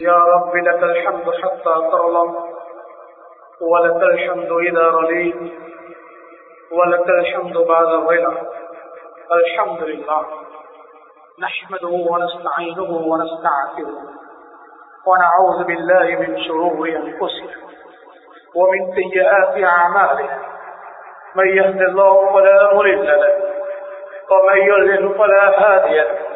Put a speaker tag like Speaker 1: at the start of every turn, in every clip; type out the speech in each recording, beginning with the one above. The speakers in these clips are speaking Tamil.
Speaker 1: يا رب لك الحمد حتى ترضى ولك الحمد إذا رضيت ولك الحمد بعد الرضا. الحمد لله. نحمده ونستعينه ونستعفره ونعوذ بالله من شرور أنفسنا ومن سيئات أعمالنا. من يهد الله فلا مضل له ومن يضلل فلا هادي له.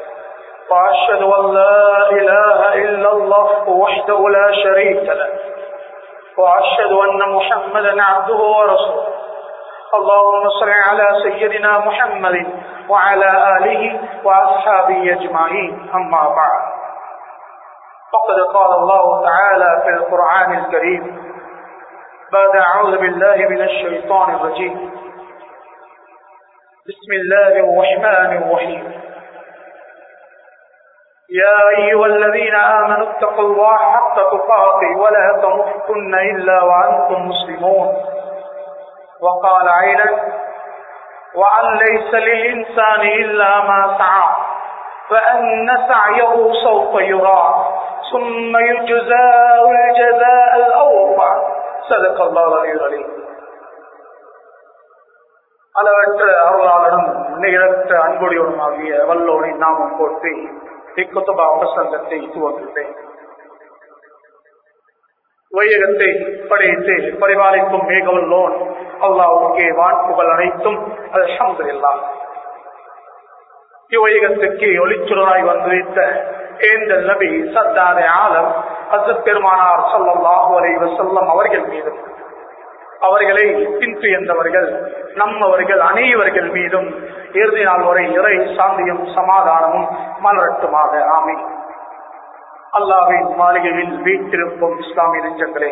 Speaker 1: وأشهد أن لا إله إلا الله وحده لا شريك له. وأشهد أن محمدا عبده ورسوله. اللهم صل على سيدنا محمد وعلى آله وأصحابه أجمعين. أما بعد. فقد قال الله تعالى في القرآن الكريم بعد أعوذ بالله من الشيطان الرجيم. بسم الله الرحمن الرحيم. يا أيها الذين آمنوا اتقوا الله حق تقاته ولا تموتن إلا وأنتم مسلمون وقال أيضا وأن ليس للإنسان إلا ما سعى فأن سعيه سوف يرى ثم يجزاء الجزاء الأوفى صدق الله العلي العليم அளவற்ற அருளாளனும் நிகழற்ற அன்புடையவனுமாகிய வல்லோனை நாமம் போற்றி இக்குத்துபா பிரசங்கத்தை துவங்குகிறேன் வையகத்தை படைத்து பரிபாலிக்கும் மேகவல்லோன் அல்லாவுக்கே வான்புகள் அனைத்தும். அல்ஹம்துலில்லா இவ்வையகத்துக்கு ஒளிச்சுடராய் வந்துவித்த ஏந்தல் நபி சத்தாரே ஆலம் அசத் பெருமானார் சல்லாஹூ அலை செல்லம் அவர்கள் மீது அவர்களை பின்துயர்ந்தவர்கள் நம்மவர்கள் அனைவர்கள் மீதும் இறுதி நாள் வரை இறை சாந்தியும் சமாதானமும் மலரட்டுமாக. ஆமை அல்லாவின் மாளிகையில் வீட்டிருப்போம் இஸ்லாமிய நெஞ்சங்களே.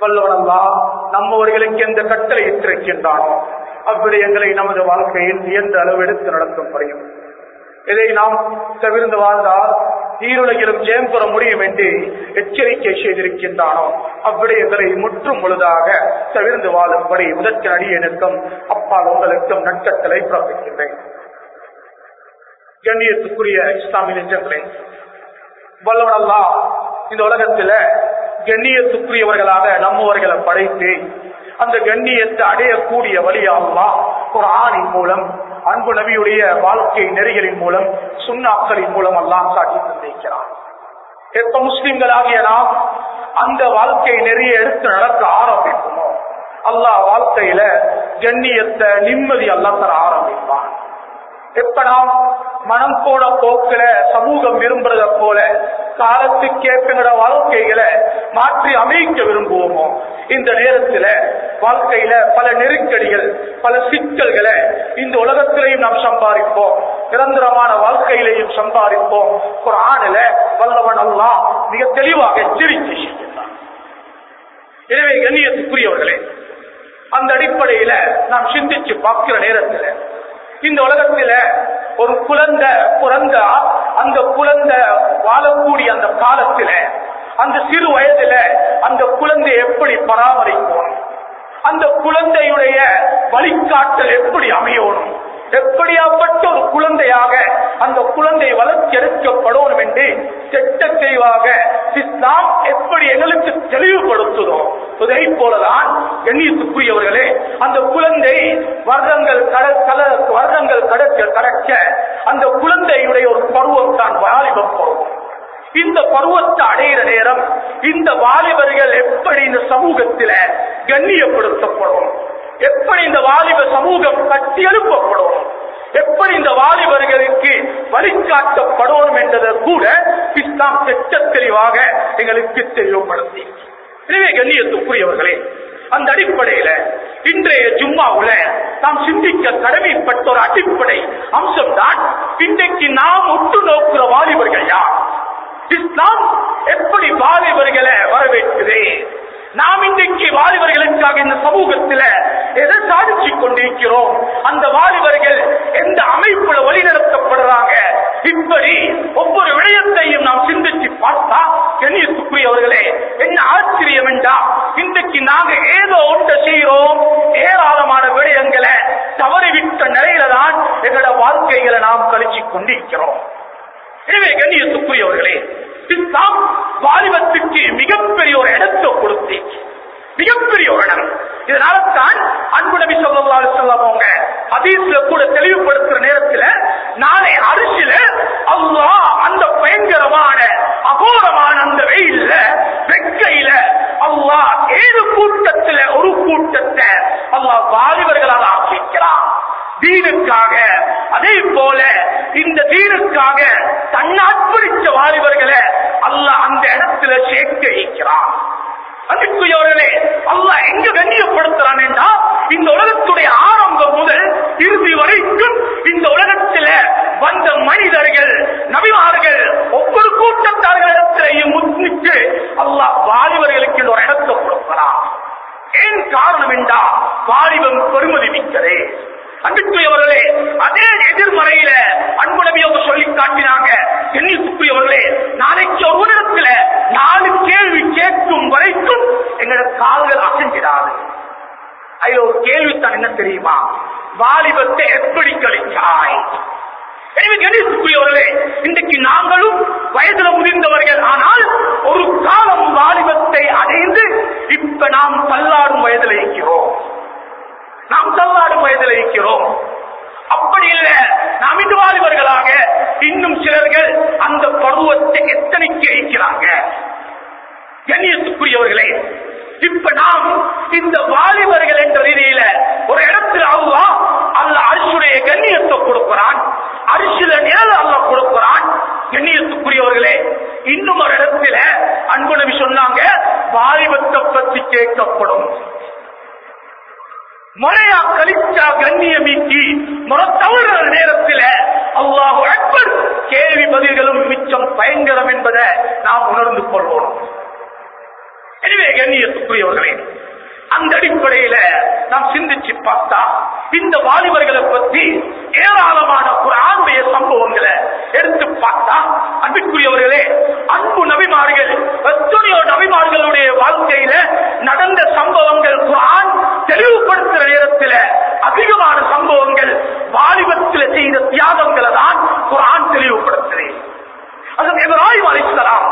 Speaker 1: வல்லவனல்லா நம்மவர்களுக்கு எந்த கட்டளை இட்டிருக்கின்றானோ அவ்விடயங்களை நமது வாழ்க்கையில் எந்த அளவு எடுத்து நடத்தும் முடியும் இதை நாம் தவிர்ந்து வாழ்ந்தால் ஈருலகிலும் ஜெயம் பெற முடியும் என்று எச்சரிக்கை செய்திருக்கின்றானோ அவ்விடயங்களை முற்றும் முழுதாக தவிர்ந்து வாழும்படி முதற்கு அடியனுக்கும் அப்பால் உங்களுக்கும் நட்சத்திரை பிறப்பிக்கின்றேன். கண்ணியத்துக்குரிய இஸ்லாமிய நெஞ்சங்களே வல்லவனல்லா இந்த உலகத்துல கண்ணியத்துக்குரியவர்களாக நம்மவர்களை படைத்து அந்த கண்ணியத்தை அடையக்கூடிய வழியாகலாம் ஒரு ஆணின் மூலம் அன்பு நபியுடைய வாழ்க்கை நெறிகளின் மூலம் சுண்ணாக்களின் மூலம் எல்லாம் காட்டி தந்திருக்கிறார் எப்ப முஸ்லிம்களாகிய நாம் அந்த வாழ்க்கை நெறிய எடுத்து நடக்க ஆரம்பிக்குமோ அல்லாஹ் வாழ்க்கையில கண்ணியத்தை நிம்மதி அல்லா தர ஆரம்பிப்பான். எப்ப நாம் மனம் போன போக்குல சமூகம் விரும்புறத போல காலத்துக்கேற்ற வாழ்க்கைகளை மாற்றி அமைக்க விரும்புவோமோ இந்த நேரத்துல வாழ்க்கையில பல நெருக்கடிகள் பல சிக்கல்களை இந்த உலகத்திலையும் நாம் சம்பாதிப்போம். நிரந்தரமான வாழ்க்கையிலையும் சம்பாதிப்போம். ஒரு ஆணில வல்லவன் அல்லா மிக தெளிவாக எச்சரிக்கை செய்கின்றான் எனவே கண்ணியத்துக்குரியவர்களே அந்த அடிப்படையில நாம் சிந்திச்சு பார்க்கிற நேரத்தில் இந்த உலகத்தில ஒரு குழந்தை பிறந்தா அந்த குழந்தை வாழக்கூடிய அந்த காலத்தில அந்த சிறு வயதுல அந்த குழந்தை எப்படி பராமரிக்கணும் அந்த குழந்தையுடைய வழிகாட்டல் எப்படி அமையணும்? எப்படியாப்பட்ட ஒரு குழந்தையாக அந்த குழந்தை வளர்ச்செடுக்கப்படணும் என்று திட்ட தெளிவாக இஸ்லாம் எப்படி எங்களுக்கு தெளிவுபடுத்துதோ இதை போலதான் எண்ணியத்துக்குரியவர்களே அந்த குழந்தை வருடங்கள் கல வருடங்கள் கடக்க கடக்க அந்த குழந்தையுடைய ஒரு பருவம் தான் வாலிபம் பருவம். இந்த பருவத்தை அடையிற நேரம் இந்த வாலிபர்கள் எப்படி இந்த சமூகத்தில கண்ணியப்படுத்தப்படும்? எப்படி இந்த வாலிப சமூகம் கட்டி எழுப்பப்படும்? எப்படி இந்த வாலிபர்களுக்கு வழிகாட்டப்படும் என்றதை கூட இஸ்லாம் திட்ட தெளிவாக எங்களுக்கு தெளிவுபடுத்தி எனவே கண்ணியத்துக்குரியவர்களே அந்த அடிப்படையில இன்றைய ஜும்மாவுல நாம் சிந்திக்க கடமைப்பட்ட ஒரு அடிப்படை அம்சம் தான் இன்றைக்கு நாம் உற்று நோக்குற வாலிபர்கள் யார்? இஸ்லாம் எப்படி வாலிபர்களை வரவேற்குது நாம் இன்றைக்கு வாலிபர்களுக்காக இந்த சமூகத்தில் எதை சாதிச்சு கொண்டிருக்கிறோம்? அந்த வாலிபர்கள் எந்த அமைப்புல வழிநடத்தப்படுறாங்க? இப்படி ஒவ்வொரு விடயத்தையும் நாம் சிந்திச்சு பார்த்தா கண்ணியத்துக்குரியவர்களே என்ன ஆச்சரியம் என்றா இன்றைக்கு நாங்க ஏதோ ஒன்றை செய்கிறோம். ஏராளமான விடயங்களை தவறிவிட்ட நிலையில தான் எங்களோட வாழ்க்கைகளை நாம் கழிச்சு கொண்டிருக்கிறோம். எனவே கண்ணியத்துக்குரியவர்களே இஸ்லாம்
Speaker 2: வாலிபத்துக்கு மிகப்பெரிய ஒரு இடத்தை கொடுத்து மிகப்பெரிய ஒரு இடம். இதனால தான் அன்பு நபி சொல்லா சொல்லவங்க ஹதீஸ்ல கூட தெளிவுபடுத்துற நேரத்துல நாளை அரிசில அல்லாஹ் அந்த பயங்கரமான அகோரமான அந்த வெயில்ல வெக்கையில அல்லாஹ் ஏழு கூட்டத்துல ஒரு கூட்டத்தை அல்லாஹ் வாலிபர்களால் ஆக்கிக்கிறான் தீனுக்காக. அதே போல இந்த தீனுக்காக தன்னாட்படிச்ச வாலிபர்களை அல்ல அந்த இடத்துல சேர்க்க வைக்கிறான். அன்புக்குரியவர்களே அல்லாஹ் எங்க கண்ணியப்படுத்துறான் என்றா இந்த உலகத்துடைய ஆரம்பம் முதல் இறுதி வரைக்கும் இந்த உலகத்தில வந்த மனிதர்கள் நபிவார்கள் ஒவ்வொரு கூட்டத்தார்களிடத்திலையும் முன்னிட்டு அல்ல வாலிபர்களுக்கு ஒரு இடத்தை கொடுக்கிறான். ஏன் காரணம் என்றா வாலிபம் பெருமதி மிக்கதே. அன்புக்குரியவர்களே அதே எதிர்மறையில அன்பு சொல்லி காட்டினாங்க. எண்ணிக்குரியவர்களே நாளைக்கு ஒரு நேரத்தில் நாலு கேள்வி கேட்கும் வரைக்கும் எங்களோட கால்கள் அசைஞ்சிடாது அதுல ஒரு கேள்வித்தான் என்ன தெரியுமா? வாலிபத்தை எப்படி கழிச்சாய் எனவே கணேசுக்குரியவர்களே இன்றைக்கு நாங்களும் வயதுல முதிர்ந்தவர்கள். ஆனால் ஒரு காலம் வாலிபத்தை அடைந்து இப்ப நாம் பல்லாடும் வயதில் இருக்கிறோம். நாம் தள்ளாடும் வயதில் இருக்கிறோம். அப்படி இல்லை நாம் இது வாலிபர்களாக இன்னும் சிலர்கள் அந்த பருவத்தை எத்தனைக்கு இருக்கிறாங்க? கண்ணியத்துக்குரியவர்களே இப்ப நாம் இந்த வாலிபர்கள் என்ற ரீதியில ஒரு இடத்துல அவ்வா அல்ல அரிசுடைய கண்ணியத்தை கொடுக்கிறான். அரிசில நிழல் அல்ல கொடுக்கிறான். கண்ணியத்துக்குரியவர்களே இன்னும் ஒரு இடத்துல அன்பு நபி சொன்னாங்க வாலிபத்தை பற்றி கேட்கப்படும். முறையா கழிச்சா கண்ணியமிக்கி முறத்தவற நேரத்தில் அல்லாஹு அக்பர் கேள்வி பதில்களும் மிச்சம் பயங்கரம் என்பதை நாம் உணர்ந்து கொள்வோம். எனவே கண்ணியத்துக்குரியவர்களே அந்த அடிப்படையில நாம் சிந்திச்சு பார்த்தா இந்த வாலிபர்களை பற்றி ஏராளமான ஒரு ஆண்மைய சம்பவங்களை எடுத்து பார்த்தா அன்பிற்குரியவர்களே அன்பு நபிமார்கள் எத்தனையோ நபிமார்களுடைய வாழ்க்கையில நடந்த சம்பவங்கள் குரான் தெளிவுபடுத்துகிற நேரத்தில் அதிகமான சம்பவங்கள் வாலிபத்தில் செய்த தியாகங்களை தான் குரான் தெளிவுபடுத்துகிறேன் இப்ராஹிம் அலிஸ்லாம்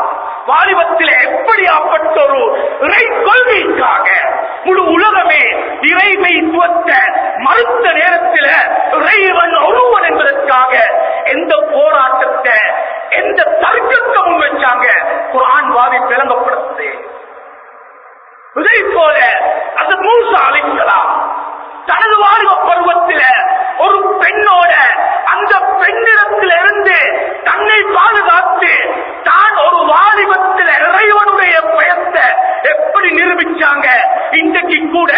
Speaker 2: வாலிபத்தில் எப்படியாப்பட்ட ஒரு இறை கொள்கைக்காக முழு உலகமே இறைமைத்துவத்த மறுத்த நேரத்தில் இறைவன் ஒருவன் என்பதற்காக எந்த போராட்டத்தை எந்த தர்க்கத்தை முன் வச்சாங்க குரான் வாதி விளங்கப்படுத்து இதே போல அந்த மூசா அழைக்கலாம் தனது வாலிப பருவத்தில் ஒரு பெண்ணோட அந்த பெண்ணிடத்தில் இருந்து தன்னை பாதுகாத்து தான் ஒரு வாலிபத்தில் இறைவனுடைய பயத்தை எப்படி நிரூபிச்சாங்க இன்றைக்கு கூட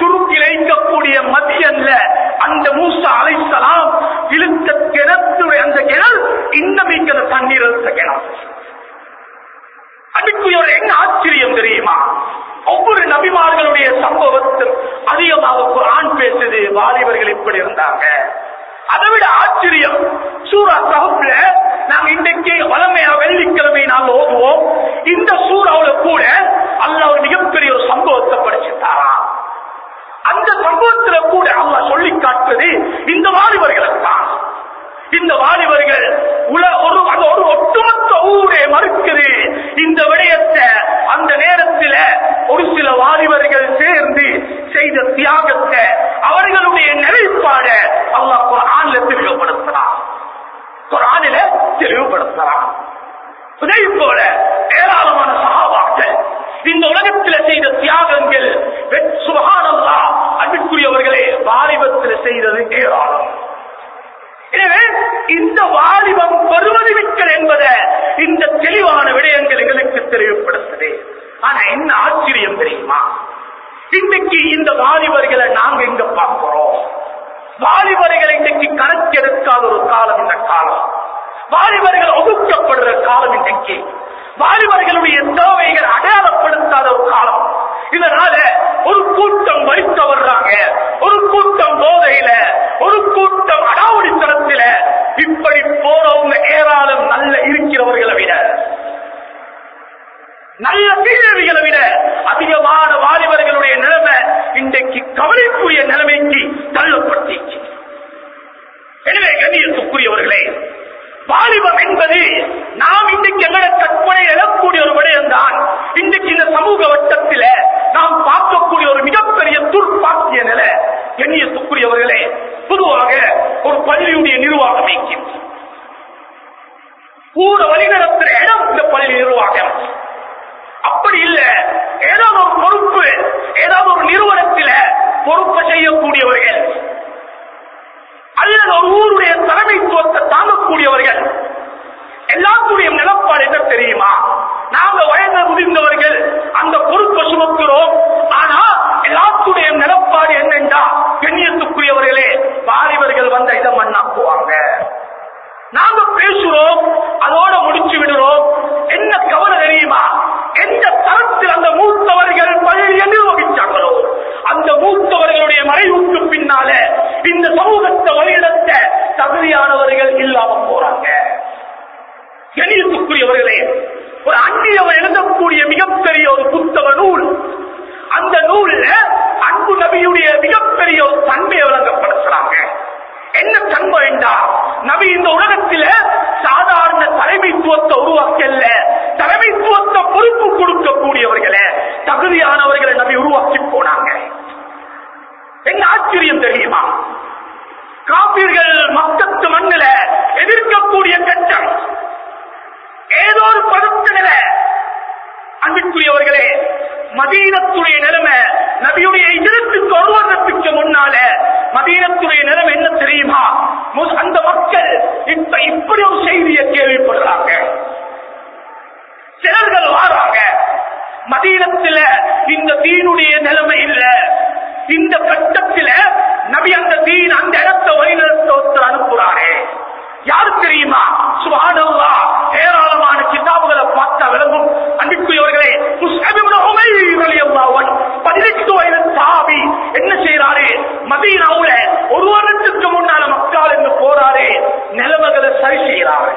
Speaker 2: துருக்கிழைக்கக்கூடிய மத்தியல்ல. அந்த மூசா அலைசலாம் இழுத்த கிணத்துடைய அந்த கிணல் இன்னும் இருக்கிற தண்ணீர் இருந்த கிணல் அதுக்குரிய என்ன ஆச்சரியம் தெரியுமா? ஒவ்வொரு நபிமார்களுடைய சம்பவத்தில் அதிகமாக ஆண் பேசுது வாலிபர்கள் இப்படி இருந்தாங்க. அதை விட ஆச்சரியம் சூரா தகுப்புல நாம் இன்றைக்கு வளமையா வெள்ளிக்கிழமை நாங்கள் ஓதுவோம். இந்த சூறாவுல கூட அல்ல ஒரு மிகப்பெரிய ஒரு சம்பவத்தை படிச்சுட்டாரா அந்த சம்பவத்துல கூட அல்ல சொல்லி காட்டுறது இந்த வாலிபர்களுக்கு தான் இந்த வாலிபர்கள் உல ஒரு ஒரு ஒட்டுமொத்த ஊரே மறுக்குது இந்த விடயத்தை அந்த நேரத்தில் ஒரு சில வாலிபர்கள் சேர்ந்து செய்த தியாகத்தை அவர்களுடைய நிலைப்பாட அல்லாஹ் குரான்ல தெளிவுபடுத்தலாம் குரானில தெளிவுபடுத்தலாம் இதே போல ஏராளமான சகாபாக்கள் இந்த உலகத்தில் செய்த தியாகங்கள் சுபகானல்லா அன்புக்குரியவர்களே வாலிபத்தில் செய்தது ஏராளம் எனவே இந்த வாலிபம் பெறுவது மிக்கல் என்பதை இந்த தெளிவான விடயங்கள் எங்களுக்கு தெளிவுபடுத்துது. ஆனா என்ன ஆச்சரியம் தெரியுமா? இன்னைக்கு இந்த வாலிபர்களை நாங்க எங்க பார்க்கிறோம்? வாலிபர்களை இன்னைக்கு கணக்கெடுக்காத ஒரு காலம் இந்த காலம். வாலிபர்கள் ஒதுக்கப்படுற காலம் இன்றைக்கு. வாலிபர்களுடைய தேவைகள் அடையாளப்படுத்தாத ஒரு காலம். இதனால ஒரு கூட்டம் வலிக்க வர்றாங்க ஒரு கூட்டம் போதையில ஒரு கூட்டம் அடாவடித்தனத்தில இப்படி போறவங்க ஏராளம் நல்ல இருக்கிறவர்களை விட நல்ல தீரவிகளை விட அதிகமான வாலிபர்களுடைய நிலைமை இன்றைக்கு கவலைக்குரிய நிலைமைக்கு தள்ளப்பட்டிச்சு எனவே கண்ணியத்துக்குரியவர்களே வாலிபம் என்பது நாம் இன்றைக்கு எங்களை கற்பனை எழக்கூடிய ஒரு விடயம் தான் இன்றைக்கு இந்த சமூக வட்டத்தில நாம் பார்க்கக்கூடிய ஒரு மிகப்பெரிய துர்பாக்கிய நிலை எண்ணியத்துக்குரியவர்களே பொதுவாக ஒரு பள்ளியுடைய நிர்வாகம் இயக்கின்றது ஊர வழிநடத்துற இடம் இந்த பள்ளி நிர்வாகம். அப்படி இல்ல ஏதாவது ஒரு பொறுப்பு ஏதாவது ஒரு நிறுவனத்தில பொறுப்பு செய்யக்கூடியவர்கள் அல்லது ஒரு ஊருடைய தலைமைத்துவத்தை தாங்கக்கூடியவர்கள். எல்லாத்துடைய நிலப்பாடு என்ன தெரியுமா? நாங்க வயது முதிர்ந்தவர்கள் அந்த பொறுப்பை சுமக்கிறோம். ஆனா எல்லாத்துடைய நிலப்பாடு என்னென்றா? கண்ணியத்துக்குரியவர்களே வாலிபர்கள் வந்த இதை மண்ணாக்குவாங்க. நாங்க பேசுறோம் அதோட முடிச்சு விடுறோம். என்ன கவலை தெரியுமா? எந்த தரத்தில் அந்த மூத்தவர்கள் பதவியை நிர்வகிச்சாங்களோ அந்த மூத்தவர்களுடைய மறைவுக்கு பின்னாலே இந்த சமூகத்தை வழிநடத்த தகுதியானவர்கள் இல்லாம போறாங்க. கணியத்துக்குரியவர்களே ஒரு அந்நியவர் எழுதக்கூடிய மிகப்பெரிய ஒரு புத்தக நூல். அந்த நூல்ல அன்பு நபியுடைய மிகப்பெரிய ஒரு தன்மையை விளங்கப்படுத்துறாங்க. என்ன தன்மை என்றா நபி இந்த உலகத்தில சாதாரண தலைமைத்துவத்தை உருவாக்கல. தலைமைத்துவத்தை பொறுப்பு கொடுக்கக்கூடியவர்களை தகுதியானவர்களை நபி உருவாக்கி போனாங்க. என்ன ஆச்சரியம் தெரியுமா? காப்பீர்கள் மக்கத்து மண்ணில எதிர்க்கக்கூடிய கட்டம். ஏதோ ஒரு பதத்தில அன்பிற்குரியவர்களே மதீனத்துடைய நிலைமை நபியுடைய எதிர்த்து ஒரு வருடத்துக்கு முன்னால மதீனத்துடைய நிலைமை என்ன தெரியுமா? மு- அந்த மக்கள் இப்ப இப்படி ஒரு செய்தியை கேள்விப்படுறாங்க. சிலர்கள் வாராங்க. மதீனத்துல இந்த தீனுடைய நிலைமை இல்லை. இந்த கட்டத்தில் நபி அந்த தீன் அந்த இடத்தை வழிநடத்த ஒருத்தர் அனுப்புறாரே யாரு தெரியுமா? சுபானல்லா ஏராளமான கிதாபுகளை பார்த்தா விளங்கும் அன்பிற்குரியவர்களே பதினெட்டு வயது சாபி என்ன செய்யறாரு மதியனாவுல ஒரு வருடத்துக்கு முன்னால மக்கள் என்று போறாரு. நிலைமைகளை சரி செய்யறாரு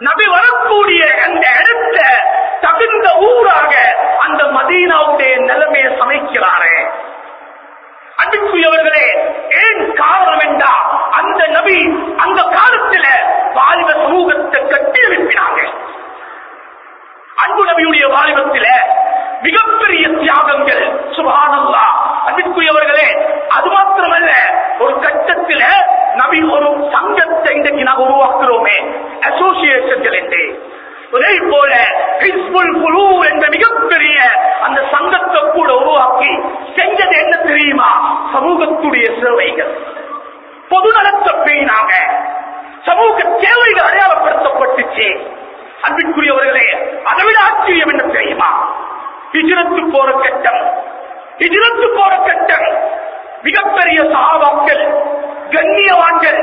Speaker 2: நபி வரக்கூடிய அந்த இடத்தை தகுந்த ஊராக அந்த மதீனாவுடைய நிலைமையை சமைக்கிறாரே. அன்புக்குரியவர்களே ஏன் காரணம் என்றா அந்த நபி அந்த காலத்தில் வாலிப சமூகத்தை கட்டி எழுப்பினாங்க. அன்பு நபியுடைய வாலிபத்தில மிகப்பெரிய தியாகங்கள். சுபானல்லா அன்புக்குரியவர்களே அது மாத்திரமல்ல ஒரு கட்டத்தில நபி ஒரு சங்கத்தை இன்றைக்கு நாங்கள் உருவாக்குறோமே. அசோசியேஷன்கள் என்று. அதே போல குழு என்ற மிகப்பெரிய அந்த சங்கத்தை கூட உருவாக்கி செஞ்சது என்ன தெரியுமா? சமூகத்துடைய சேவைகள். பொதுநலத்தை பேணாங்க சமூக தேவைகள் அடையாளப்படுத்தப்பட்டுச்சு. அன்பிற்குரியவர்களே அதை விட ஆச்சரியம் என்ன தெரியுமா? ஹிஜ்ரத்து போற கட்டம். ஹிஜ்ரத்து போற கட்டம். மிகப்பெரிய சாபாக்கள் கண்ணியவான்கள்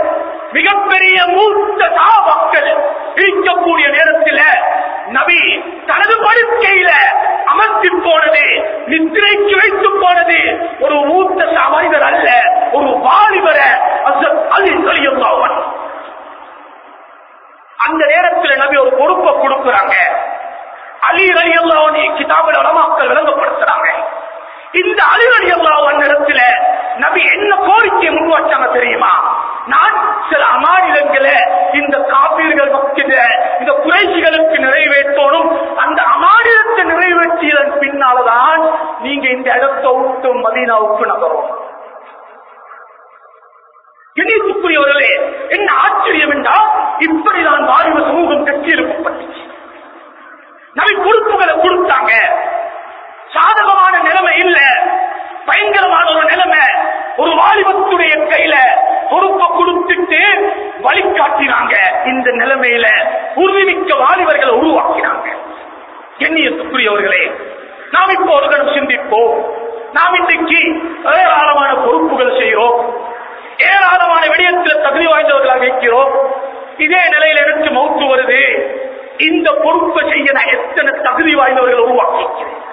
Speaker 2: மிகப்பெரிய மூத்த சாபாக்கள் இருக்கக்கூடிய நேரத்தில் நபி தனது படுக்கையில அமர்த்தி போனது நித்திரைக்கு வைத்து போனது. ஒரு மூத்த ச- மனிதர் அல்ல ஒரு வாலிபர அலி அந்த நேரத்தில் நபி ஒரு பொறுப்பை கொடுக்கிறாங்க. அலி அலி அல்லாவன் கிதாபில் உலமாக்கள் விளங்கப்படுத்துறாங்க. இந்த அலி அலி அல்லாவன் இடத்துல நபி என்ன கோரிக்கையை முன்வச்சாங்க தெரியுமா நான் சில அமானிதங்களை இந்த காப்பீர்கள் மக்கிட இந்த குறைசிகளுக்கு நிறைவேற்றணும் அந்த அமானிதத்தை நிறைவேற்றியதன் பின்னால்தான் நீங்க இந்த இடத்தை விட்டு மதீனாவுக்கு நகரும் இணைப்புக்குரியவர்களே என்ன ஆச்சரியம் என்றால் இப்படிதான் வாலிப சமூகம் கட்டியெழுப்பப்பட்டுச்சு நபி பொறுப்புகளை கொடுத்தாங்க சாதகமான நிலைமை இல்ல பயங்கரமான ஒரு நிலைமை ஒரு வாலிபத்துடைய கையில பொறுப்பை கொடுத்துட்டு வழிகாட்டினாங்க இந்த நிலைமையில உறுதிமிக்க வாலிபர்களை உருவாக்கினாங்க. எண்ணியத்துக்குரியவர்களே நாம் இப்போ ஒரு கணம் சிந்திப்போம். நாம் இன்றைக்கு ஏராளமான பொறுப்புகள் செய்கிறோம். ஏராளமான விடயத்தில் தகுதி வாய்ந்தவர்களாக இருக்கிறோம். இதே நிலையில் எனக்கு மௌத்து வருது. இந்த பொறுப்பை செய்ய நான் எத்தனை தகுதி வாய்ந்தவர்கள் உருவாக்கிக்கிறேன்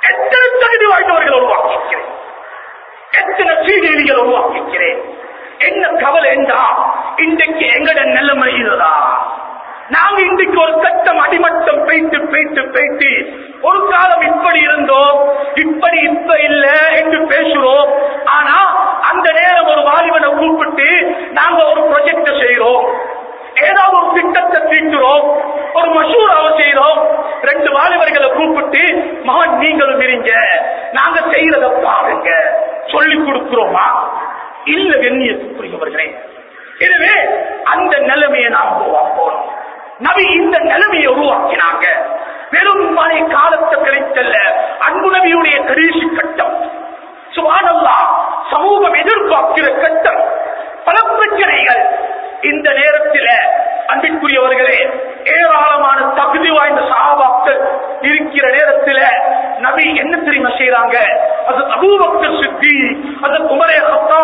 Speaker 2: எத்தனை தகுதி வாய்ந்தவர்கள் உருவாக்கிக்கிறேன் எத்தனை சீடேவிகள் உருவாக்கிக்கிறேன் என்ன கவலை என்றா இன்றைக்கு எங்கட நிலைமை இதுதான். நாங்க இன்றைக்கு ஒரு கட்டம் அடிமட்டம் பெய்த்து பெய்த்து பெய்த்து ஒரு காலம் இப்படி இருந்தோம் இப்படி இப்ப இல்ல என்று பேசுறோம் ஆனா அந்த நேரம் ஒரு வாலிபனை கூப்பிட்டு நாங்க ஒரு ப்ரொஜெக்ட செய்யறோம் ஏதாவது ஒரு திட்டத்தை தீட்டுறோம். ஒரு மசூராவை செய்யறோம் ரெண்டு வாலிபர்களை கூப்பிட்டு மகன் நீங்களும் இருங்க. நாங்க செய்யறத பாருங்க. சொல்லி கொடுக்கிறோமா? இல்ல வெண்ணியத்துக்குரியவர்களே எனவே அந்த நிலைமையை நாம் உருவாக்கணும். நபி இந்த நிலைமையை உருவாக்கினாங்க. வெறும் மனை காலத்தை கிடைத்தல்ல அன்பு நபியுடைய கடைசி கட்டம். சுபானல்லா சமூகம் எதிர்பார்க்கிற கட்டம். பல பிரச்சனைகள். இந்த நேரத்தில் அன்பிற்குரியவர்களே ஏராளமான தகுதி வாய்ந்த சாபாக்கள் இருக்கிற நேரத்தில் நபி என்ன தெரியுமா செய்யறாங்க அது அபூபக்கர் சித்தி அது குமரே ஹத்தா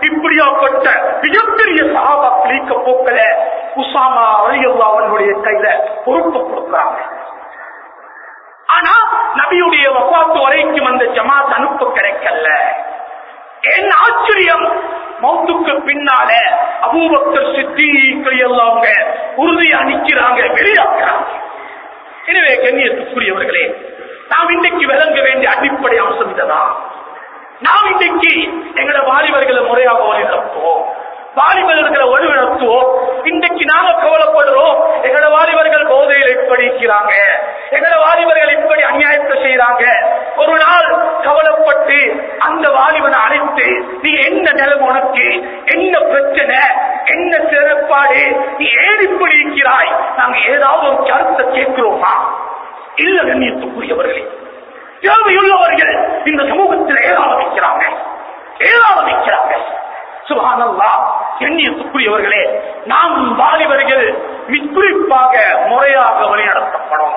Speaker 2: இப்படியாப்பட்ட மிகப்பெரிய சாபாக்கள் ஈக்க போக்கல. உசாமா அலியல்லாவனுடைய கையில பொறுப்பு கொடுக்குறாங்க. ஆனா நபியுடைய வப்பாத்து வரைக்கும் அந்த ஜமாத் அனுப்ப கிடைக்கல. என் ஆச்சரியம் மௌத்துக்கு பின்னால அபூபக்தர் சித்தி கையெல்லாம் உறுதியா நிக்கிறாங்க வெளியாக்குறாங்க. எனவே கண்ணியத்துக்குரியவர்களே நாம் இன்றைக்கு விளங்க வேண்டிய அடிப்படை அம்சம் இதுதான். நாம் இன்றைக்கு எங்களோட வாலிபர்களை முறையாக வழிநடத்துவோம். வாலிபர்களை நடத்துவோம் இன்றைக்கு நாம கவலைப்படுறோம். எங்களோட வாலிபர்கள் போதையில் இப்படி இருக்கிறாங்க எங்களோட வாலிபர்கள் இப்படி அநியாயத்தை செய்யறாங்க ஒரு நாள் கவலைப்பட்டு அந்த வாலிபனை அழைத்து நீ என்ன நிலம் உனக்கு? என்ன பிரச்சனை? என்ன சிறப்பாடு? நீ ஏன் இப்படி இருக்கிறாய்? நாங்க ஏதாவது ஒரு கருத்தை கேட்கிறோமா? இல்ல கண்ணியத்துக்குரியவர்களே தேவையுள்ளவர்கள் இந்த சமூகத்தில் ஏற ஆரம்பிக்கிறாங்க ஏற ஆரம்பிக்கிறாங்க சுபானல்லா எண்ணியத்துக்குரியவர்களே நாம் வாலிபர்கள் குறிப்பாக முறையாக வழிநடத்தப்படும்.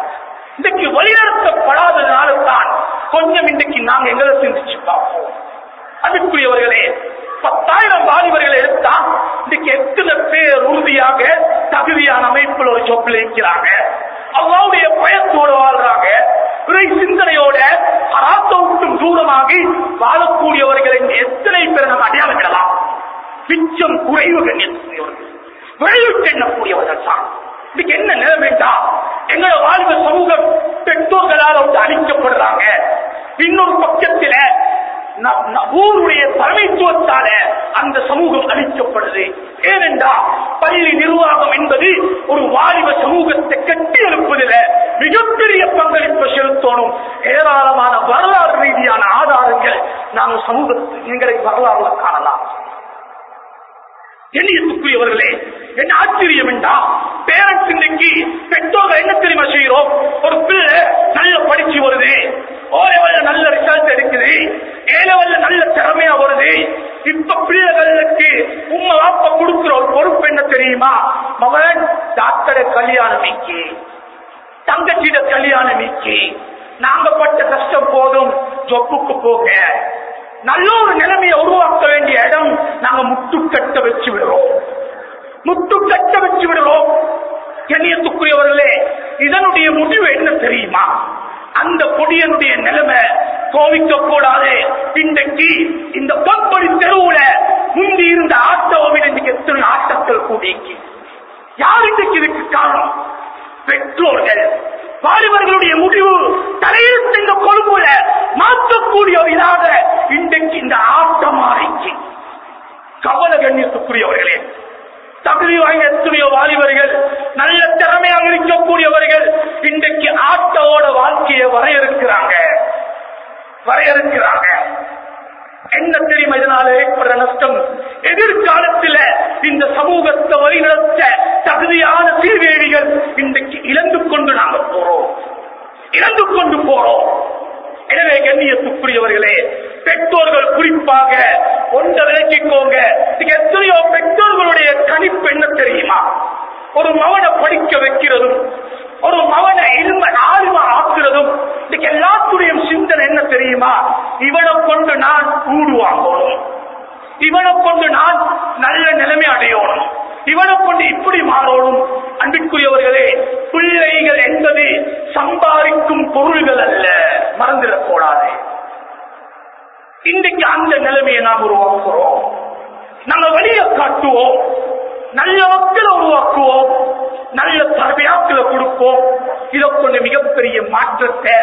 Speaker 2: இன்றைக்கு வழிநடத்தப்படாததுனால தான் கொஞ்சம் இன்றைக்கு நாங்கள் எங்களை சிந்திச்சு பார்ப்போம். அதுக்குரியவர்களே பத்தாயிரம் வாலிபர்களை எடுத்தா இன்னைக்கு எத்தனை பேர் உறுதியாக தகுதியான அமைப்பில் ஒரு சொப்பில் இருக்கிறாங்க. அல்லாவுடைய பயத்தோடு வாழ்றாங்க. இறை சிந்தனையோட அராத்தவுக்கும் தூரமாகி வாழக்கூடியவர்களை எத்தனை பேர் நம்ம அடையாளமிடலாம்? பிச்சம் குறைவு கண்ணியக்கூடியவர்கள் எண்ணக்கூடியவர்கள் தான்? இதுக்கு என்ன நிலைமைட்டா எங்களோட வாழ்வு சமூக பெற்றோர்களால் வந்து அழிக்கப்படுறாங்க. இன்னொரு பக்கத்தில் ஊருடைய தலைமைத்துவத்தால அந்த சமூகம் அளிக்கப்படுது ஏனென்றா பள்ளி நிர்வாகம் என்பது ஒரு வாலிப சமூகத்தை கட்டி எழுப்பதில் மிகப்பெரிய பங்களிப்பு செலுத்தணும். ஏராளமான வரலாறு ரீதியான ஆதாரங்கள் நாம் சமூகத்தில் எங்களை வரலாறுல காணலாம். எண்ணியத்துக்குரியவர்களே என்ன ஆச்சரியம் என்றா பேரண்ட்ஸ் இன்னைக்கு பெற்றோர்கள் என்ன தெரியுமா செய்கிறோம்? ஒரு பிள்ளை நல்ல படிச்சு வருது. ஓ நல்ல ரிசல்ட் எடுக்குது. ஏழவல்ல நல்ல திறமையா வருது. இப்ப பிள்ளைகளுக்கு உங்க வாப்ப கொடுக்கிற ஒரு பொறுப்பு என்ன தெரியுமா? மகன் டாக்டரை கல்யாணம் நீக்கி தங்கச்சியிட கல்யாணம் நீக்கி நாங்க பட்ட கஷ்டம் போதும் ஜொப்புக்கு போக. நல்ல ஒரு நிலைமையை உருவாக்க வேண்டிய இடம் நாங்க முட்டுக்கட்ட வச்சு விடுறோம். முட்டுக்கட்ட வச்சு விடுறோம். கண்ணியத்துக்குரியவர்களே இதனுடைய முடிவு என்ன தெரியுமா? அந்த கொடியனுடைய நிலைமை கோவிக்க கூடாது இன்றைக்கு இந்த பொற்படி தெருவுல முந்தி இருந்த ஆட்டோவில் இன்னைக்கு எத்தனை ஆட்டங்கள் கூடிக்கு யார் இன்றைக்கு இதுக்கு காரணம்? பெற்றோர்கள். வாலிபர்களுடைய முடிவு தலையெழுத்து இந்த கொழும்புல மாற்றக்கூடிய இதாக இன்றைக்கு இந்த ஆட்டம் மாறிச்சு கவல கண்ணியத்துக்குரியவர்களே தகுதி வாய்ந்த எத்தனையோ வாலிபர்கள் நல்ல திறமையாக இருக்கக்கூடியவர்கள் இன்றைக்கு ஆட்டோட வாழ்க்கையை வரையறுக்கிறாங்க. வரையறுக்கிறாங்க. என்ன தெரியும் இதனால ஏற்படுற நஷ்டம்? எதிர்காலத்தில் இந்த சமூகத்தை வழிநடத்த தகுதியான சீர்வேவிகள் இன்றைக்கு இழந்து கொண்டு நாங்க போறோம். இழந்து கொண்டு போறோம். எனவே கண்ணியத்துக்குரியவர்களே பெற்றோர்கள் குறிப்பாக ஒன்றை விளக்கிக்கோங்க. எத்தனையோ பெற்றோர்களுடைய கணிப்பு என்ன தெரியுமா? ஒரு மவனை படிக்க வைக்கிறதும் ஒரு மவனை இரும ஆழ்வ ஆக்குறதும் இன்னைக்கு எல்லாத்துடைய சிந்தனை என்ன தெரியுமா? இவனை கொண்டு நான் ஊடு வாங்கணும். இவனை கொண்டு நான் நல்ல நிலைமை அடையணும். இவனை கொண்டு இப்படி மாறணும். அன்பிற்குரியவர்களே பிள்ளைகள் என்பது சம்பாதிக்கும் பொருள்கள் அல்ல. மறந்துடக்கூடாது. இன்றைக்கு அந்த நிலைமையை நாம் உருவாக்குறோம் நம்ம வழியை காட்டுவோம். நல்ல மக்களை உருவாக்குவோம். நல்ல தரவையாக்களை கொடுப்போம். இதை கொண்டு மிகப்பெரிய மாற்றத்தை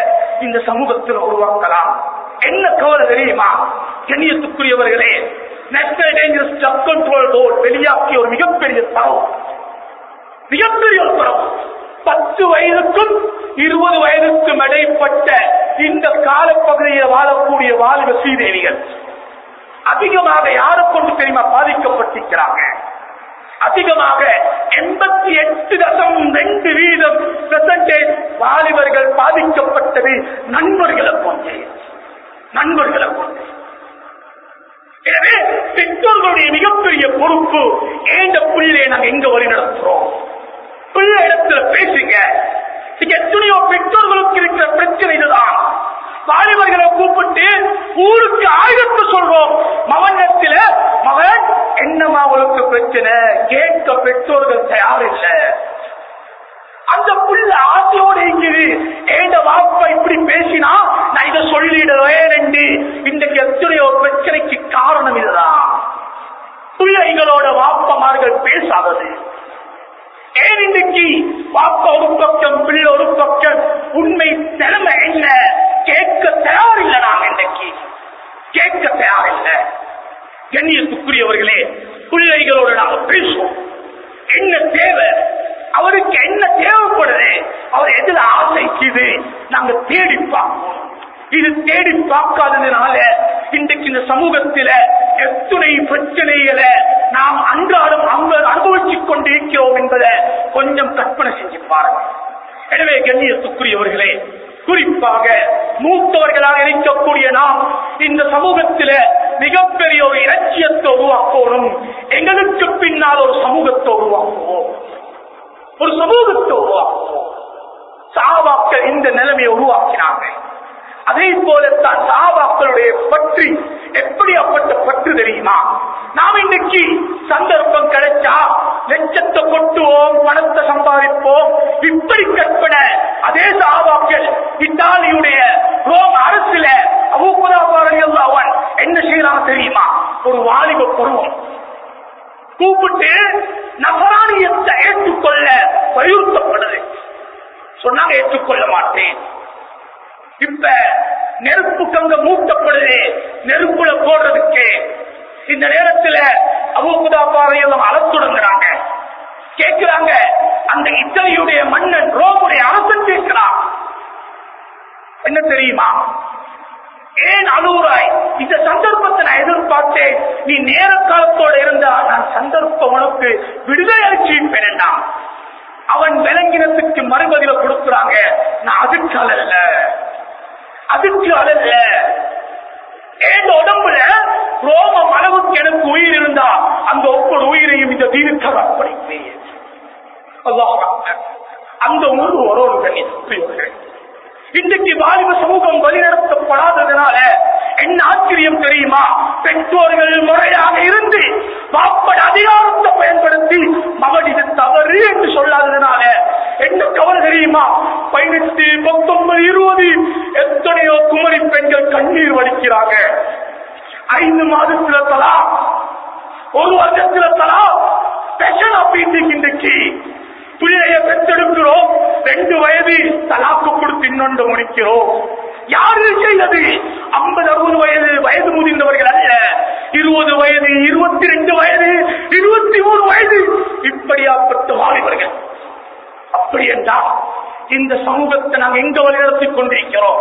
Speaker 2: இந்த சமூகத்தில் உருவாக்கலாம். என்ன கவலை தெரியுமா? கண்ணியத்துக்குரியவர்களே national dangerous drug control board வெளியாக்கிய ஒரு மிகப்பெரிய தரவு. மிகப்பெரிய ஒரு தரவு. பத்து வயதுக்கும் இருபது வயதுக்கும் இடைப்பட்ட இந்த காலப்பகுதியில் வாழக்கூடிய வாலிப சீதேவிகள் அதிகமாக யாரை கொண்டு தெரியுமா பாதிக்கப்பட்டிருக்கிறாங்க? அதிகமாக எண்பத்தி எட்டு தசம் ரெண்டு வீதம் பெர்சன்டேஜ் வாலிபர்கள் பாதிக்கப்பட்டது நண்பர்களை கொண்டு நண்பர்களை கொண்டு எனவே பெற்றோர்களுடைய மிகப்பெரிய பொறுப்பு ஏண்ட பிள்ளையை நாங்கள் எங்க வழி நடத்துறோம் பிள்ளை இடத்துல பேசுங்க. இங்க எத்தனையோ பெற்றோர்களுக்கு இருக்கிற பிரச்சனை இதுதான். வாலிபர்களை கூப்பிட்டு ஊருக்கு ஆயுதத்து சொல்றோம். மவனத்தில மகன் என்னமா அவளுக்கு பிரச்சனை? கேட்க பெற்றோர்கள் தயாரில்லை. அந்த புள்ள ஆசையோடு இருக்குது. ஏண்ட வாப்பா இப்படி பேசினா நான் இதை சொல்லிடுவேன் என்று. இன்றைக்கு எத்தனையோ பிரச்சனைக்கு காரணம் இதுதான். பிள்ளைகளோட வாப்பமார்கள் பேசாதது. ஏன் இன்னைக்கு வாப்பா ஒரு பக்கம் பிள்ளை ஒரு பக்கம் உண்மை திறமை என்ன கேட்க தயாரில்லை நாங்க இன்றைக்கு. கேட்க தயாரில்லை. கண்ணியத்துக்குரியவர்களே பிள்ளைகளோடு நாங்க பேசுவோம். என்ன தேவை? அவருக்கு என்ன தேவைப்படுது? அவர் எதுல ஆசைக்குது? நாங்க தேடி பார்ப்போம். இது தேடி பார்க்காததுனால இன்றைக்கு இந்த சமூகத்தில எத்துணை பிரச்சனைகளை நாம் அன்றாடம் அங்க அனுபவிச்சுக் கொண்டிருக்கிறோம் என்பதை கொஞ்சம் கற்பனை செஞ்சு பாருங்க. எனவே கண்ணியத்துக்குரியவர்களே குறிப்பாக மூத்தவர்களாக இருக்கக்கூடிய நாம் இந்த சமூகத்தில மிகப்பெரிய ஒரு இலட்சியத்தை உருவாக்கணும். எங்களுக்கு பின்னால் ஒரு சமூகத்தை உருவாக்குவோம். ஒரு சமூகத்தை உருவாக்குவோம். சாபாக்கள் இந்த நிலைமையை உருவாக்கினாங்க. அதே போலத்தான் சாபாக்களுடைய பற்றி எப்படி அப்பட்ட பற்று தெரியுமா? நாம் இன்னைக்கு சந்தர்ப்பம் கிடைச்சா லட்சத்தை கொட்டுவோம் பணத்தை சம்பாதிப்போம். இப்படி கற்பனை அதே சாபாக்கள் இத்தாலியுடைய ரோம் அரசுல அவன் என்ன செய்யலாம் தெரியுமா? ஒரு வாலிப பருவம் கூப்பிட்டு நகராணியத்தை ஏற்றுக்கொள்ள வலியுறுத்தப்படுது சொன்னாங்க ஏற்றுக்கொள்ள மாட்டேன். இப்ப நெருப்பு கங்க மூட்டப்படுது. போடுறதுக்கு இந்த நேரத்துல அபூபதா பாறையெல்லாம் அலத்துடுங்கிறாங்க கேட்கிறாங்க அந்த இத்தாலியுடைய மன்னன் ரோமுடைய அரசன் கேட்கிறான். என்ன தெரியுமா? ஏன் அழுகுறாய்? இந்த சந்தர்ப்பத்தை நான் எதிர்பார்த்தேன். நீ நேர காலத்தோடு இருந்தா நான் சந்தர்ப்பம் உனக்கு விடுதலை அளிச்சு வைப்பேன் அவன் விலங்கினத்துக்கு மறுபதில கொடுக்குறாங்க. நான் அதுக்கு அழல்ல அதுக்கு அழல்ல எந்த உடம்புல ரோமம் அளவுக்கு எனக்கு உயிர் இருந்தா அந்த ஒவ்வொரு உயிரையும் இந்த தீனுக்காக அர்ப்பணிப்பேன் அந்த உணர்வு ஒரு கண்ணியத்துக்குரியவர்கள் இன்றைக்கு வாலிப சமூகம் வழிநடத்தப்படாததுனால என்ன ஆச்சரியம் தெரியுமா? பெற்றோர்கள் முறையாக இருந்து வாப்பட அதிகாரத்தை பயன்படுத்தி மகன் இது தவறு என்று சொல்லாததுனால என்ன கவலை தெரியுமா? பதினெட்டு பத்தொன்பது இருபது எத்தனையோ குமரி பெண்கள் கண்ணீர் வலிக்கிறாங்க ஐந்து மாதத்துல தலா. ஒரு வருஷத்துல தலா. ஸ்பெஷல் அப்படின்னு இன்றைக்கு பிள்ளைய பெற்றெடுக்கிறோம். ரெண்டு வயது தலாக்கு கொடுத்து இன்னொன்று முடிக்கிறோம். யாரு செய்தது? ஐம்பது அறுபது வயது வயது முதிர்ந்தவர்கள் அல்ல. இருபது வயது இருபத்தி ரெண்டு வயது இருபத்தி மூணு வயது இப்படியாப்பட்ட வாலிபர்கள். அப்படி என்றால் இந்த சமூகத்தை நாங்கள் எங்க வழிநடத்திக் கொண்டிருக்கிறோம்?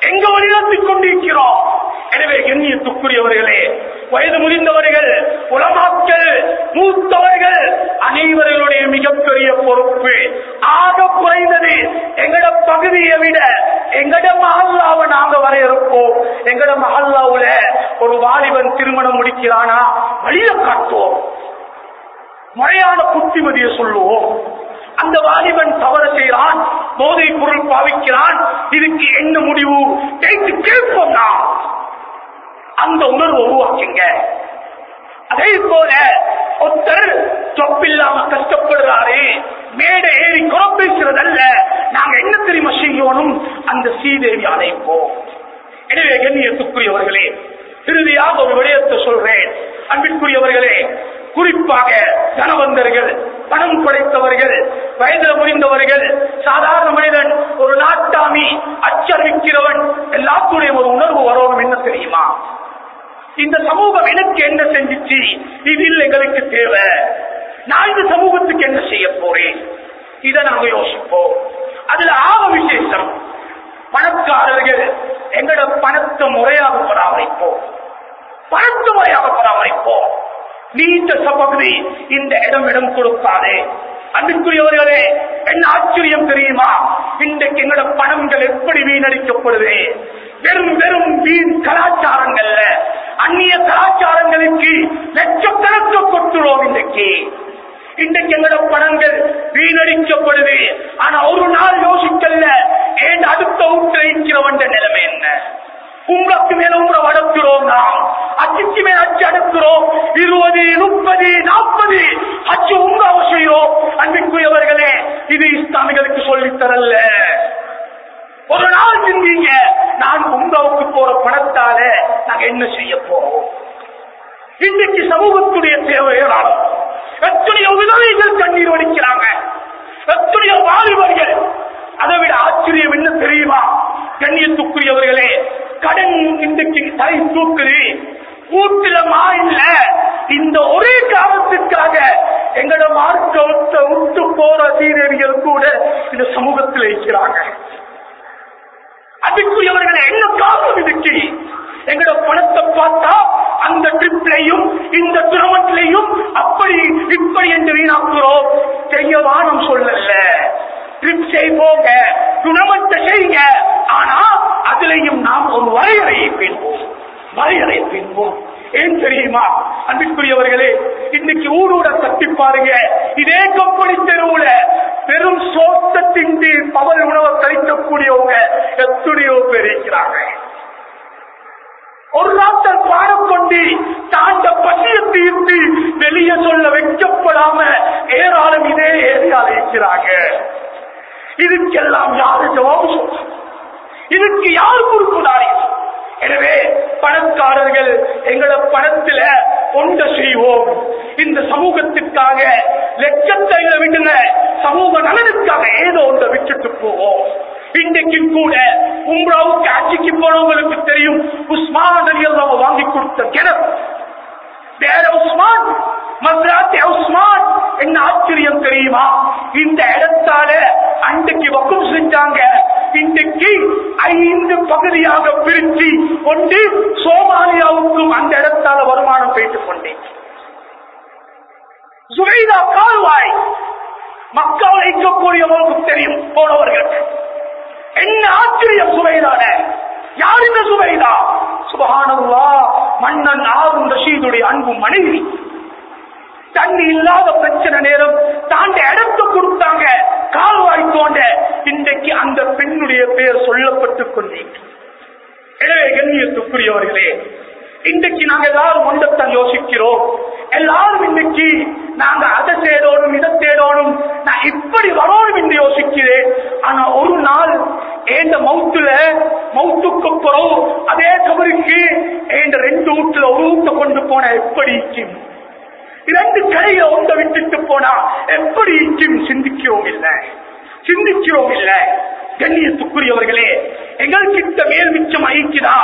Speaker 2: எங்க வழிநடத்திக் கொண்டிருக்கிறோம் எனவே எண்ணியத்துக்குரியவர்களே வயது முதிர்ந்தவர்கள் உலமாக்கள் மூத்தவர்கள் அனைவர்களுடைய மிகப்பெரிய பொறுப்பு ஆக குறைந்தது எங்கட பகுதியை விட எங்கட மஹல்லாவை நாங்க வரையறுப்போம். எங்கட மகல்லாவுல ஒரு வாலிபன் திருமணம் முடிக்கிறானா? வழியை காட்டுவோம். முறையான புத்திமதியை சொல்லுவோம். அந்த வாலிபன் தவற செய்கிறான் போதை பொருள் பாவிக்கிறான் இதுக்கு என்ன முடிவு? கேட்டு கேட்போம் நாம். அந்த உணர்வு உருவாக்குங்க. அதே போல ஒருத்தர் தொப்பில்லாம கஷ்டப்படுறாரு மேடை ஏறி குறப்பேசுறதல்ல நாங்க என்ன தெரியுமா செய்யணும்? அந்த சீதேவி அழைப்போம். எனவே கண்ணியத்துக்குரியவர்களே இறுதியாக ஒரு விடயத்தை சொல்றேன். அன்பிற்குரியவர்களே குறிப்பாக தனவந்தர்கள் பணம் படைத்தவர்கள் வயதில் முடிந்தவர்கள் சாதாரண மனிதன் ஒரு நாட்டாமி அச்சரிக்கிறவன் எல்லாத்துடைய ஒரு உணர்வு வரணும் என்ன தெரியுமா? இந்த சமூகம் எனக்கு என்ன செஞ்சிச்சு? இதில் எங்களுக்கு தேவை. நான் இந்த சமூகத்துக்கு என்ன செய்ய போறேன்? இதை நாங்க யோசிப்போம். அதுல ஆக விசேஷம். பணக்காரர்கள் எங்களோட பணத்தை முறையாக பராமரிப்போம். பணத்தை முறையாக பராமரிப்போம். நீண்ட சபகுதி இந்த இடம் இடம் கொடுக்காதே அன்புக்குரியவர்களே என்ன ஆச்சரியம் தெரியுமா? இன்றைக்கு எங்களோட பணங்கள் எப்படி வீணடிக்கப்படுது? வெறும் வெறும் வீண் கலாச்சாரங்கள்ல அந்நிய கலாச்சாரங்களுக்கு லட்சக்கணக்கு கொட்டுறோம் இன்றைக்கு. இன்றைக்கு எங்களோட பணங்கள் வீணடிக்கப்படுது. ஆனா ஒரு நாள் யோசிக்கல ஏன் அடுத்த வீட்டுல இருக்கிறவன் நிலைமை என்ன? உங்களுக்கு மேல உங்களை வளர்க்கிறோம் நாம். அச்சுக்கு மேல அச்சு அடுக்கிறோம். இருபது முப்பது நாற்பது. அச்சு உங்க செய்கிறோம். அன்பிற்குரியவர்களே இது இஸ்லாமிகளுக்கு சொல்லித்தரல்ல. ஒரு நாள் சிந்திங்க நான் உங்காவுக்கு போற பணத்தால நாங்க என்ன செய்ய போறோம்? இன்றைக்கு சமூகத்துடைய தேவையான எத்தனையோ விதவைகள் கண்ணீர் வடிக்கிறாங்க. எத்தனையோ வாலிபர்கள் அதை விட ஆச்சரியம் என்ன தெரியுமா? கண்ணியத்துக்குரியவர்களே கடன் இன்றைக்கு தலை தூக்குது. வீட்டுல இல்ல. இந்த ஒரே காரணத்திற்காக எங்களோட மார்க்கத்தை விட்டு போற சீரடிகள் கூட இந்த சமூகத்தில் இருக்கிறாங்க. அதுக்குரியவர்களை என்ன காரணம் இதுக்கு? எங்களோட பணத்தை பார்த்தா அந்த ட்ரிப்லையும் இந்த டூர்னமெண்ட்லையும் அப்படி இப்படி என்று வீணாக்குறோம். செய்ய சொல்லல. ட்ரிம் செய்வோங்க டூர்னமெண்ட் செய்யுங்க. ஆனா அதுலயும் நாம் ஒரு வரையறையை பின்போம் வரையறை பின்போம் ஏன் தெரியுமா? அன்பிற்குரியவர்களே இன்னைக்கு ஊரோட தட்டி பாருங்க. இதே கம்பெனி தெருவுல பெரும் சோத்தத்தின் பவர் உணவை கழிக்கக்கூடியவங்க எத்தனையோ பேர் இருக்கிறாங்க. ஒரு நாட்கள் பாடக்கொண்டு தாண்ட பசிய தீர்த்து வெளியே சொல்ல வைக்கப்படாம ஏராளம் இதே ஏரியால இருக்கிறாங்க. இதுக்கெல்லாம் யாரு ஜவாபு சொல்ற? இதுக்கு யார் பொறுப்புதாரி எனவே பணக்காரர்கள் எங்களோட பணத்துல ஒன்றை செய்வோம். இந்த சமூகத்திற்காக லட்சத்தை விடுங்க சமூக நலனுக்காக ஏதோ ஒன்றை விட்டுட்டு போவோம். இன்றைக்கு கூட உம்ராவுக்கு ஆட்சிக்கு போனவங்களுக்கு தெரியும் உஸ்மான் அலி வாங்கி கொடுத்த கிணறு. வேற உஸ்மான் மஸ்ராத்தி உஸ்மான். என்ன ஆச்சரியம் தெரியுமா? இந்த இடத்தால அன்றைக்கு வக்கம் செஞ்சாங்க. இன்றைக்கு ஐந்து பகுதியாக பிரித்து கொண்டு சோமாலியாவுக்கும் அந்த இடத்தால வருமானம் போயிட்டுக் கொண்டேன். சுவைதா கால்வாய். மக்கள் வைக்கக்கூடியவர்களுக்கு தெரியும் போனவர்கள். என்ன ஆச்சரியம் சுவைதான? யார் இந்த சுவைதா? சுபகானல்லா மன்னன் ஆறும் ரஷீதுடைய அன்பு மனைவி. தண்ணி இல்லாத பிரச்சனை நேரம் தாண்ட இடத்த கொடுத்தாங்க கால்வாய் தோண்ட. இன்றைக்கு அந்த பெண்ணுடைய பெயர் சொல்லப்பட்டுக் கொண்டேன் எனவே கண்ணியத்துக்குரியவர்களே இன்றைக்கு நாங்க எல்லாரும் ஒன்றத்தான் யோசிக்கிறோம். எல்லாரும் இன்னைக்கு நாங்க அதை தேடணும் இதை தேடணும். நான் இப்படி வரணும் என்று யோசிக்கிறேன். ஆனா ஒரு நாள் ஏண்ட மவுத்துல மவுத்துக்கு போறோம் அதே கபருக்கு ஏண்ட ரெண்டு ஊட்டுல ஒரு ஊட்ட கொண்டு போன எப்படி இருக்கும்? இரண்டு கையில ஒன்றை விட்டுட்டு போனா எப்படி இன்றும் சிந்திக்கிறோம் இல்லை. சிந்திக்கிறோம் இல்லை. கண்ணியத்துக்குரியவர்களே எங்கள் கிட்ட மேல் மிச்சம் ஐக்கியதா?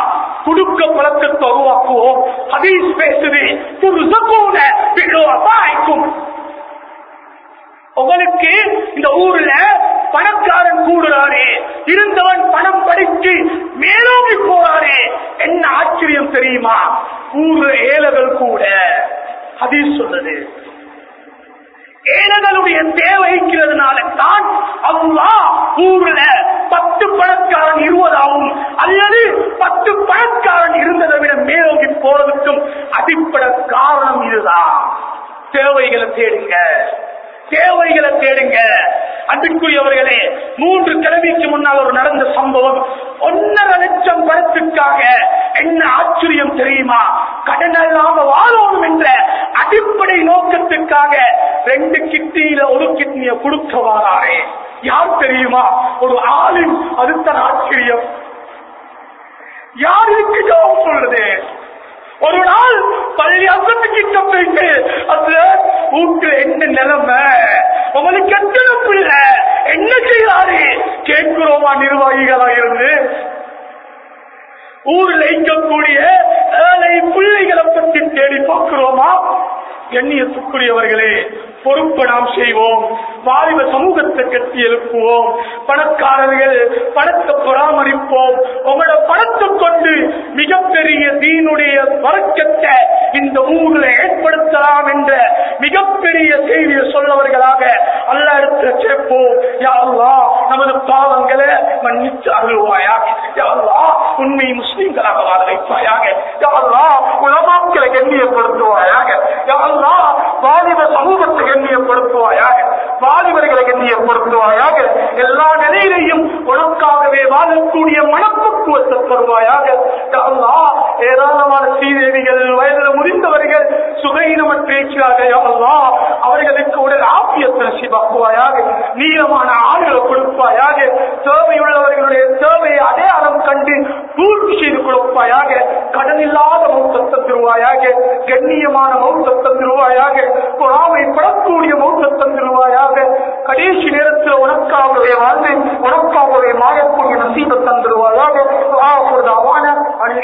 Speaker 2: குடுக்க பழக்கத்தை உருவாக்குவோம். ஹதீஸ் பேசுது அபாய்க்கும் உங்களுக்கு இந்த ஊர்ல பணக்காரன் கூடுறாரே இருந்தவன் பணம் படிச்சு மேலோங்கி போறாரே என்ன ஆச்சரியம் தெரியுமா? ஊர்ல ஏழைகள் கூட ஹதீஸ் சொல்றது ஏழைகளுடைய தேவைக்கிறதுனால தான் அல்லா ஊர்ல பத்து பணக்காரன் இருவதாகவும் அல்லது பத்து பணக்காரன் இருந்ததை விட மேலோங்கி போறதுக்கும் அடிப்படை காரணம் இதுதான். தேவைகளை தேடுங்க. தேவைகளை தேடுங்க. அன்புக்குரியவர்களே மூன்று கிழமைக்கு முன்னால் ஒரு நடந்த சம்பவம். ஒன்னரை லட்சம் பணத்துக்காக என்ன ஆச்சரியம் தெரியுமா? கடன் அல்லாம வாழணும் என்ற அடிப்படை நோக்கத்துக்காக ரெண்டு கிட்னியில ஒரு கிட்னிய கொடுக்க வாராரே யார் தெரியுமா? ஒரு ஆளின் அதுதான் ஆச்சரியம். யாருக்கு ஜோம் சொல்றது? ஒரு நாள் பள்ளி அசத்துக்கிட்ட போயிட்டு அதுல வீட்டுல என்ன நிலைமை? உங்களுக்கு எத்தனை பிள்ளை? என்ன செய்யறாரு கேட்கிறோமா நிர்வாகிகளா இருந்து ஊரில் இருக்கக்கூடிய ஏழை பிள்ளைகளை பற்றி தேடி போக்குறோமா எண்ணியத்துக்குரியவர்களே பொறுப்பு நாம் செய்வோம். வாலிப சமூகத்தை கட்டி எழுப்புவோம். பணக்காரர்கள் பணத்தை பராமரிப்போம். உங்களோட பணத்தை கொண்டு மிகப்பெரிய தீனுடைய வழக்கத்தை இந்த ஊரில் ஏற்படுத்தலாம் என்ற மிகப்பெரிய செய்தியை சொல்லவர்களாக அல்ல இடத்துல சேர்ப்போம் யாருலா நமது பாவங்களை மன்னிச்சு அருள்வாயா முஸ்லீம்களாக வாழ வைப்பாயாக யா உலமாக்களை கண்ணியப்படுத்துவாயாக யா வாலிப சமூகத்தை கண்ணியப்படுத்துவாயாக வாலிபர்களை கண்ணியப்படுத்துவாயாக எல்லா நிலையிலையும் உனக்காகவே வாழக்கூடிய மனப்பக்குவத்தை தருவாயாக ஏராளமான ஸ்ரீதேவிகள் சுகையினம பேச்சாக அவர்களுக்கு உடல் ஆப்பியத்தை நசிபாக்குவாயாக நீளமான ஆளுகளை கொடுப்பாயாக தேவையுள்ளவர்களுடைய தேவையை அடையாளம் கண்டு பூர்த்தி செய்து கொடுப்பாயாக கடன் இல்லாத மௌத்தம் தருவாயாக கண்ணியமான மௌத்தம் தருவாயாக பொறாமைப்படக்கூடிய மௌத்தம் திருவாயாக கடைசி நேரத்தில் உனக்கு அவருடைய வாழ்வை உனக்கு அவருடைய மாறக்கூடிய நசீபம் தந்துருவாயாக